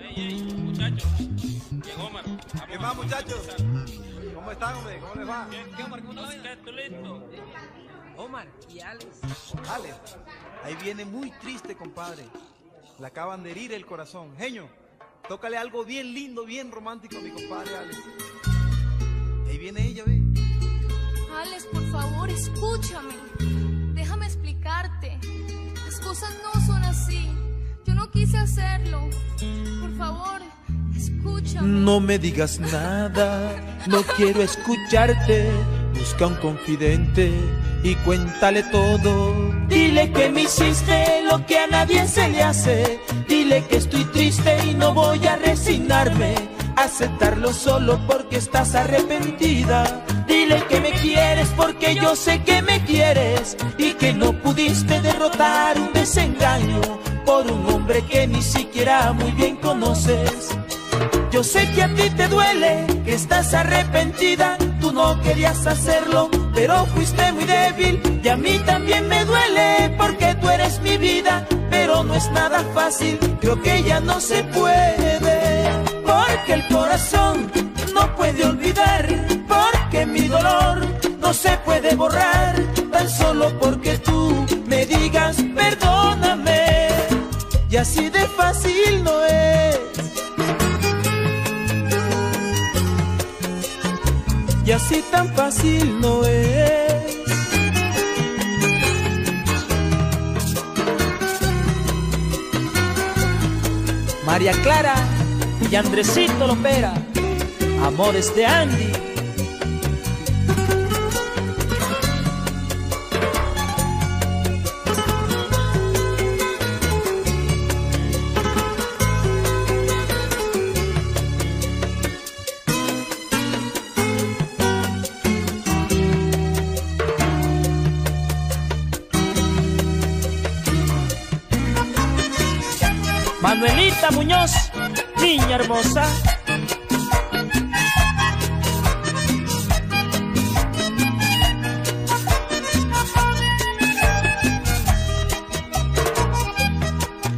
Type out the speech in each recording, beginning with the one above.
Ey, ey, muchachos. Llegó Omar. ¿Qué más, muchachos? ¿Cómo están, hombre? ¿Cómo les va? ¿Qué, Omar? ¿Cómo estás? ¿Tú listo? Y Alex. Alex, ahí viene muy triste, compadre. Le acaban de herir el corazón. Genio, tócale algo bien lindo, bien romántico a mi compadre Alex. Ahí viene ella, ve. Alex, por favor, escúchame. Cosas no son así. Yo no quise hacerlo. Por favor, escúchame. No me digas nada, no quiero escucharte. Busca un confidente y cuéntale todo. Dile que me hiciste lo que a nadie se le hace. Dile que estoy triste y no voy a resignarme. Aceptarlo solo porque estás arrepentida. Dile que me quieres porque yo sé que me quieres que no pudiste derrotar un desengaño por un hombre que ni siquiera muy bien conoces. Yo sé que a ti te duele, que estás arrepentida, tú no querías hacerlo, pero fuiste muy débil y a mí también me duele porque tú eres mi vida, pero no es nada fácil, creo que ya no se puede, no es. y así tan fácil no es. María Clara y Andresito Lopera, amores de Andy. Manuelita Muñoz, niña hermosa.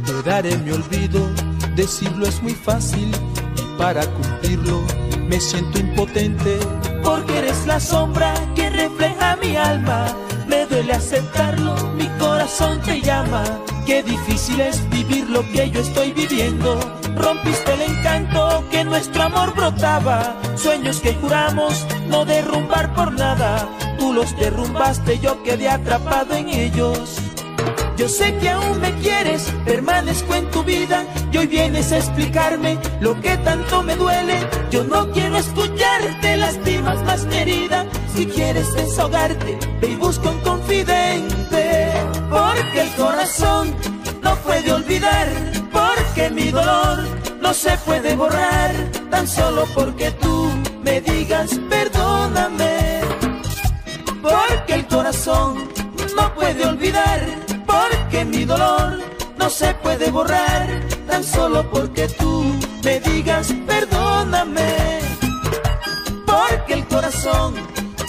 Te daré mi olvido, decirlo es muy fácil y para cumplirlo me siento impotente porque eres la sombra que refleja mi alma. Me duele aceptarlo, corazón te llama. Qué difícil es vivir lo que yo estoy viviendo. Rompiste el encanto que nuestro amor brotaba. Sueños que juramos no derrumbar por nada. Tú los derrumbaste, yo quedé atrapado en ellos. Yo sé que aún me quieres, permanezco en tu vida y hoy vienes a explicarme lo que tanto me duele. Yo no quiero escucharte, lastimas más mi. Si quieres desahogarte, ve y busca un confidente. Corazón no puede olvidar, porque mi dolor no se puede borrar, tan solo porque tú me digas perdóname. Porque el corazón no puede olvidar, porque mi dolor no se puede borrar, tan solo porque tú me digas perdóname. Porque el corazón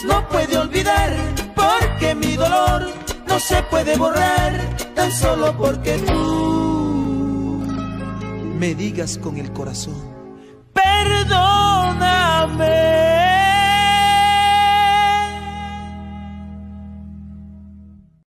no puede olvidar, porque mi dolor no se puede borrar, tan solo porque tú me digas con el corazón,